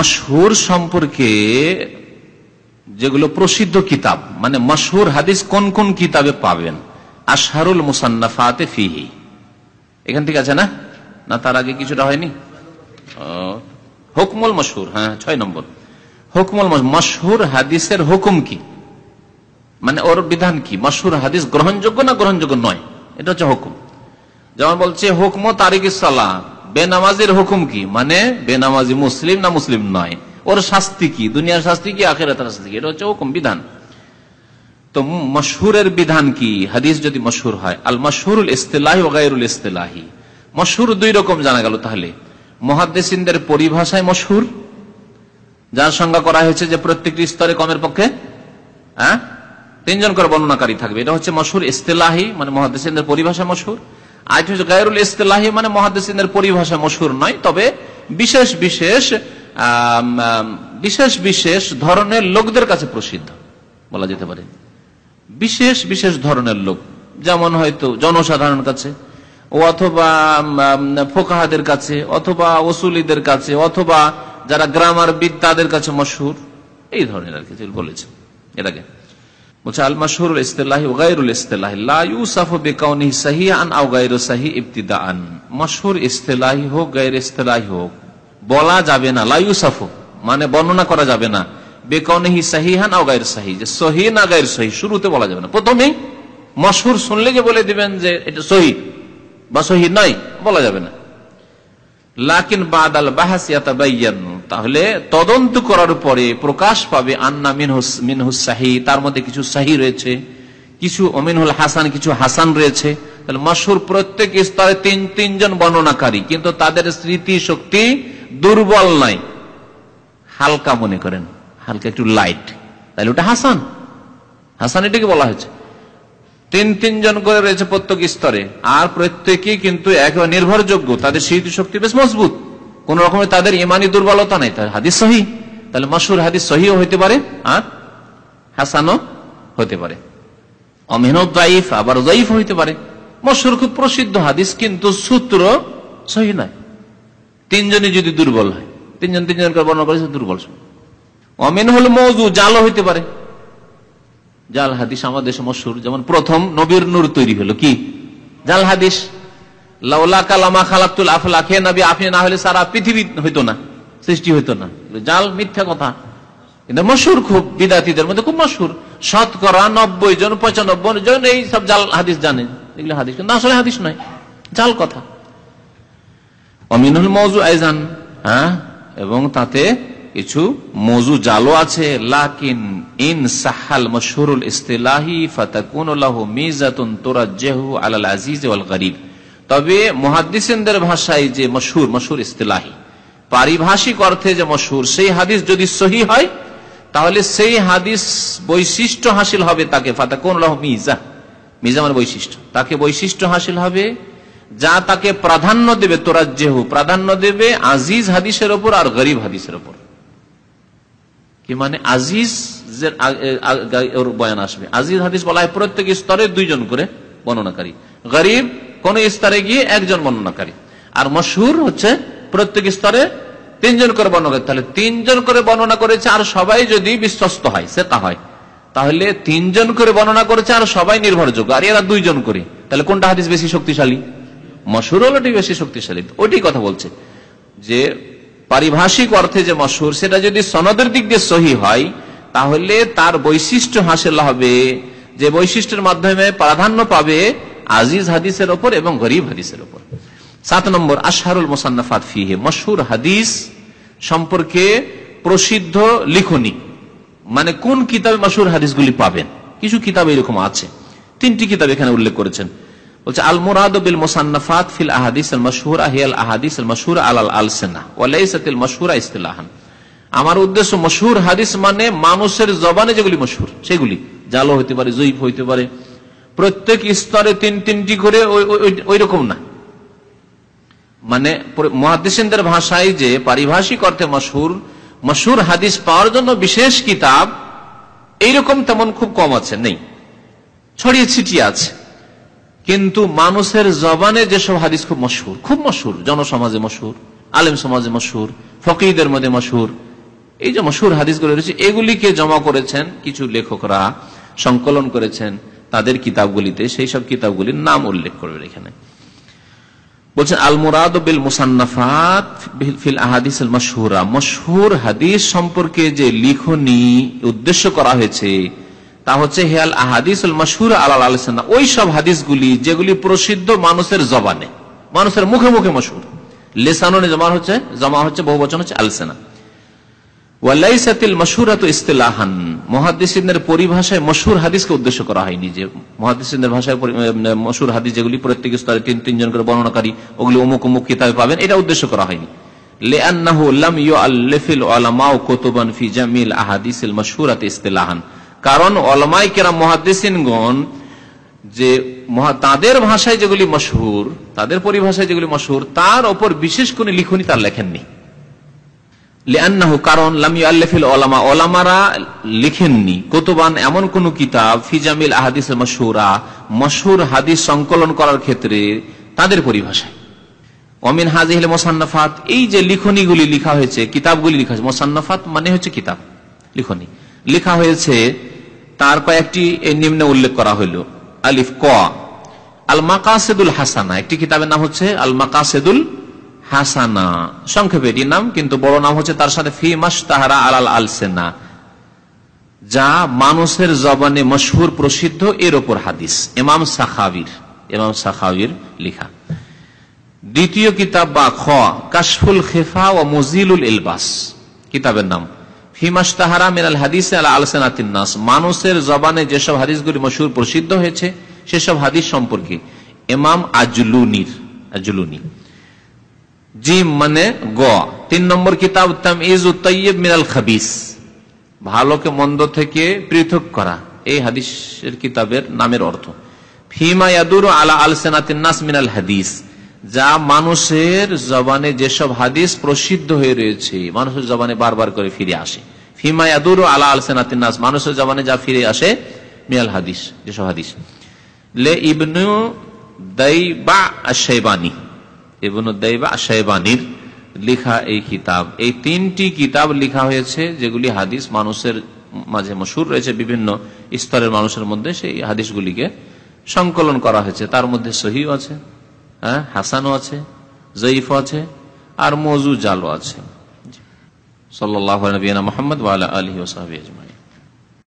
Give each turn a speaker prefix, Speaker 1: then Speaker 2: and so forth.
Speaker 1: মশহুর সম্পর্কে যেগুলো প্রসিদ্ধ কিতাব মানে মশহুর হাদিস কোন কোন কিতাবে পাবেন? আশহারুল মুসান্নাফাতে ফিহি। এখান থেকে আছে না? না, তার আগে কিছুটা হয়নি? হুকমুল মশহুর হ্যাঁ ছয় নম্বর। হুকমুল মশহুর হাদিসের হুকুম কি? মানে ওর বিধান কি? মশহুর হাদিস গ্রহণযোগ্য না গ্রহণযোগ্য নয়? এটা হচ্ছে হুকুম। যেমন বলছে, হুকম তারিক সালাহ বেনামাজির হুকুম কি? মানে বেনামাজি মুসলিম না মুসলিম নয়? ওর শাস্তি কি? দুনিয়ার শাস্তি কি? আখের শাস্তি কি? এটা হচ্ছে হুকুম, বিধান। তো মশহুরের বিধান কি? হাদিস যদি মশহুর হয় আল মশহুরুল ইস্তেলাহি ওগাইরুল ইস্তেলাহি। মশহুর দুই রকম জানা গেল তাহলে। মহাদ্দেসিনদের পরিভাষায় মশহুর, যার সংজ্ঞা করা হয়েছে যে প্রত্যেকটি স্তরে কমের পক্ষে হ্যাঁ? তিনজন করে বর্ণনাকারী থাকবে। এটা হচ্ছে মশহুর ইস্তেলাহি মানে মহাদ্দেসিনদের পরিভাষা মশহুর। আরেকটি হচ্ছে গায়রুল ইস্তেলাহি মানে মহাদ্দেসিনদের পরিভাষা মশহুর নয়, তবে বিশেষ বিশেষ বিশেষ বিশেষ ধরনের লোকদের কাছে প্রসিদ্ধ বলা যেতে পারে। বিশেষ বিশেষ ধরনের লোক, যেমন হয়তো জনসাধারণ কাছে অথবা ফোকাহাদের কাছে, অথবা ওসুলিদের কাছে, অথবা যারা গ্রামার বিদ তাদের কাছে মশহুর, এই ধরনের আর কি, বলেছে এটাকে। বলছে আল মাসহুর ইস্তেলাহি গায়রুল ইস্তেলাহি লা ইউসাফু বিকাউনিহি সাহিহান আও গায়রু সাহি ইবতিদাআন মাসহুর ইস্তেলাহি হোক গায়র ইস্তেলাহি হোক বলা যাবে না লা ইউসাফু মানে বর্ণনা করা যাবে না বেকাউনিহি সাহিহান আও গায়র সাহি যে সহি না গায়র সহি শুরুতে বলা যাবে না প্রথমেই মশহুর শুনলে যে বলে দিবেন যে এটা সহি বা সহি নয় বলা যাবে না লাকিন বাদ আল বাদাল বাহাসিয়াতাবাইয়ান তাহলে তদন্ত করার পরে প্রকাশ পাবে আন্না মিনহুস মিনহুস সাহি, তার মধ্যে কিছু সাহি রয়েছে, কিছু অমিনহুল হাসান, কিছু হাসান রয়েছে। তাহলে মশহুর প্রত্যেক স্তরে তিন, তিনজন বর্ণনাকারী, কিন্তু তাদের স্মৃতি শক্তি দুর্বল নাই। হালকা মনে করেন, হালকা একটু লাইট তাহলে ওটা হাসান। হাসান এটাকে বলা হয়েছে। তিন, তিনজন করে রয়েছে প্রত্যেক স্তরে, আর প্রত্যেকেই কিন্তু একেবারে নির্ভরযোগ্য, তাদের স্মৃতি শক্তি বেশ মজবুত। কোন রকমের তাদের ইমানি দুর্বলতা নাই। তাহলে হাদিস সহি। তাহলে মশুর হাদিস সহিও হইতে পারে, আর হাসানও হতে পারে। অমেহনত জাইফ আবার জাইফ হইতে পারে। মশুর খুব প্রসিদ্ধ হাদিস, কিন্তু সূত্র সহি নয় তিনজনই যদি দুর্বল হয়, তিনজন তিনজন করে বর্ণনা করেছে, দুর্বল অমিন হল মৌজু জালও হইতে পারে। জাল হাদিস আমাদের দেশে মশুর যেমন প্রথম নবীর নূর তৈরি হলো, কি? জাল হাদিস। লাউলা না হলে সারা পৃথিবী না, সৃষ্টি না। জাল মিথ্যা কথা। মশুর খুব মধ্যে খুব মশুর। শতকরা নব্বই জন, পঁচানব্বই জন এই সব জাল হাদিস জানেন এগুলো হাদিস আসলে হাদিস নয়, জাল কথা। অমিনুল মৌজু হ্যাঁ? এবং তাতে কিছু মজু জালো আছে। লাকিন ইন সাহাল মশহুরুল লাহু মিজাতুন আজিজ ওয়াল তবে মুহাদ্দিসিনদের ভাষায় যে মশহুর মশহুর ইস্তিলাহি। পারিভাষিক অর্থে যে মশহুর, সেই হাদিস যদি সহি হয়, তাহলে সেই হাদিস বৈশিষ্ট্য হাসিল হবে তাকে, ফাতাকুন লাহু মিজা মিজা মানে বৈশিষ্ট্য। তাকে বৈশিষ্ট্য হাসিল হবে, যা তাকে প্রাধান্য দেবে, তোরাজ্জেহু, প্রাধান্য দেবে আজিজ হাদিসের ওপর আর গরিব হাদিসের ওপর। কি মানে? আজিজ বয়ান আসবে। আজিজ হাদিস বলা হয় প্রত্যেক স্তরে দুইজন করে বর্ণনাকারী। গরিব কোন স্তরে গিয়ে একজন বর্ণনাকারী। আর মশহুর হচ্ছে প্রত্যেক স্তরে তিনজন করে বর্ণনা তাহলে তিনজন করে বর্ণনা করেছে আর সবাই যদি বিশ্বস্ত হয়, সে তা হয়। তাহলে তিনজন করে বর্ণনা করেছে আর সবাই নির্ভরযোগ্য। আর এরা দুইজন করে। তাহলে কোনটা হাদিস বেশি শক্তিশালী? মশুর হলোটি বেশি শক্তিশালী। ওটি কথা বলছে। যে পারিভাষিক অর্থে যে মশুর সেটা যদি সনদের দিক দিয়ে সহি হয়, তাহলে তার বৈশিষ্ট্য হাসিল হবে। যে বৈশিষ্ট্যের মাধ্যমে প্রাধান্য পাবে আজিজ হাদিসের ওপর এবং গরিব হাদিসের ওপর। সাত নম্বর আশারুল মোসান্নাফাত ফিহে মশুর হাদিস সম্পর্কে প্রসিদ্ধ লিখনি। মানে কোন কিতাবে মশুর হাদিসগুলি পাবেন? কিছু কিতাব এরকম আছে। তিনটি কিতাব এখানে উল্লেখ করেছেন। বলছে আল মুরাদ বিল মুসান্নাফাত ফিল আহাদিস আল মাশহুরা হিয়াল আহাদিস আল মাশহুরা আলাল আলসিনা, ওয়া লাইসাত আল মাশহুরা ইসতিলাহান। আমার উদ্দেশ্য মশহুর হাদিস মানে মানুষের জবানে যেগুলি মশহুর, সেগুলি। জালো হইতে পারে জয়ীফ হইতে পারে প্রত্যেক স্তরে তিন তিনটি করে ওই রকম না। মানে মহাদিসের ভাষায় যে পারিভাষিক অর্থে মশহুর মশহুর হাদিস পাওয়ার জন্য বিশেষ কিতাব, এইরকম তেমন খুব কম আছে, নেই। ছড়িয়ে ছিটিয়ে আছে। কিন্তু মানুষের জবানে যেসব হাদিস খুব মশহুর খুব মশহুর, জনসমাজে মশহুর, আলেম সমাজে মশহুর ফকিদের মধ্যে মশহুর, এই যে মশুর হাদিসগুলো রয়েছে, এগুলিকে জমা করেছেন কিছু লেখকরা, সংকলন করেছেন তাদের কিতাবগুলিতে, সেই সব কিতাবগুলির নাম উল্লেখ করবে এখানে। বলছেন আল মুরাদ বিল মুসান্নাফাত ফিল আহাদিস মশহুরা। মশহুর হাদিস সম্পর্কে যে লিখনি উদ্দেশ্য করা হয়েছে, তা হচ্ছে হেয়াল আহাদিস মশহুর আলাল আলসানা, ওই সব হাদিসগুলি যেগুলি প্রসিদ্ধ মানুষের জবানে, মানুষের মুখে মুখে মশহুর। লেসাননে জমা হচ্ছে জমা হচ্ছে বহু বচন হচ্ছে আলসেনা। ওয়ালাইসাতিল মশহুরাত ইস্তেলাহান। মহাদিসিনের পরিভাষায় মশহুর হাদিসকে উদ্দেশ্য করা হয়নি যে মহাদিসিনের ভাষায় মশহুর হাদিস যেগুলি প্রত্যেক স্তরে তিন, তিনজন করে বর্ণনাকারী, ওগুলি অমুক অমুক কিতাবে পাবেন, এটা উদ্দেশ্য করা হয়নি। কারণ যে তাদের ভাষায় যেগুলি মশহুর তাদের পরিভাষায় যেগুলি মশহুর তার ওপর বিশেষ কোন লিখনি তার লেখেননি। লিআন্নাহু কারণ লামি আল্লাফিল ওলামা ওলামারা লিখেননি। কতবান এমন কোন কিতাব ফিজামিল আহাদিস মশহুর হাদিস সংকলন করার ক্ষেত্রে তাদের পরিভাষায়। অমিন হাজিহিল মোসান্নফাত, এই যে লিখনিগুলি লিখা হয়েছে, কিতাবগুলি লিখা হয়েছে, মোসান্নফাত মানে হচ্ছে কিতাব, লিখনি। লেখা হয়েছে, তার কয়েকটি নিম্নে উল্লেখ করা হইল। আলিফ ক আল মাকাসেদুল হাসানা, একটি কিতাবের নাম হচ্ছে আল মাকাসেদুল হাসানা। সংক্ষেপে এটির নাম, কিন্তু বড় নাম হচ্ছে তার সাথে ফিমাস তাহারা আলাল আলসেনা। যা মানুষের জবানে মশহুর প্রসিদ্ধ, এর ওপর হাদিস। এমাম সাখাবির এমাম সাখাবির লিখা। দ্বিতীয় কিতাব বা খ, কাশফুল খেফা ও মজিলুল ইলবাস। কিতাবের নাম ফিমাস তাহারা মিনাল হাদিস আলা আলসেনাতিনাস মানুষের জবানে যেসব হাদিসগুলি মশহুর প্রসিদ্ধ হয়েছে, সেসব হাদিস সম্পর্কে এমাম আজলুনির, আজলুনি। জিম মানে গ। তিন নম্বর কিতাব তামিজ তৈয়ব মিনাল খাবিস। ভালোকে মন্দ থেকে পৃথক করা। এই হাদিসের কিতাবের নামের অর্থ। ফিমা ইয়াদুর আলা আল সেনাতিনাস মিনাল হাদিস। যা মানুষের জবানে যেসব হাদিস প্রসিদ্ধ হয়ে রয়েছে, মানুষের জবানে বারবার করে ফিরে আসে। ফিমা ইয়াদুর আলা আল সেনাতিনাস মানুষের জবানে যা ফিরে আসে মিনাল হাদিস, যেসব হাদিস। লে ইবনু দাইবা আশাইবানী ইবনুদ্দাইবা আশাইবানির লিখা এই কিতাব। এই তিনটি কিতাব লিখা হয়েছে, যেগুলি হাদিস মানুষের মাঝে মশুর রয়েছে, বিভিন্ন স্তরের মানুষের মধ্যে সেই হাদিসগুলিকে সংকলন করা হয়েছে। তার মধ্যে সহিও আছে হ্যাঁ হাসানও আছে জয়ীফ আছে, আর মজু জালও আছে সাল্লাহ নবীনা মোহাম্মদ আলহি ওসাহাবি আজমাই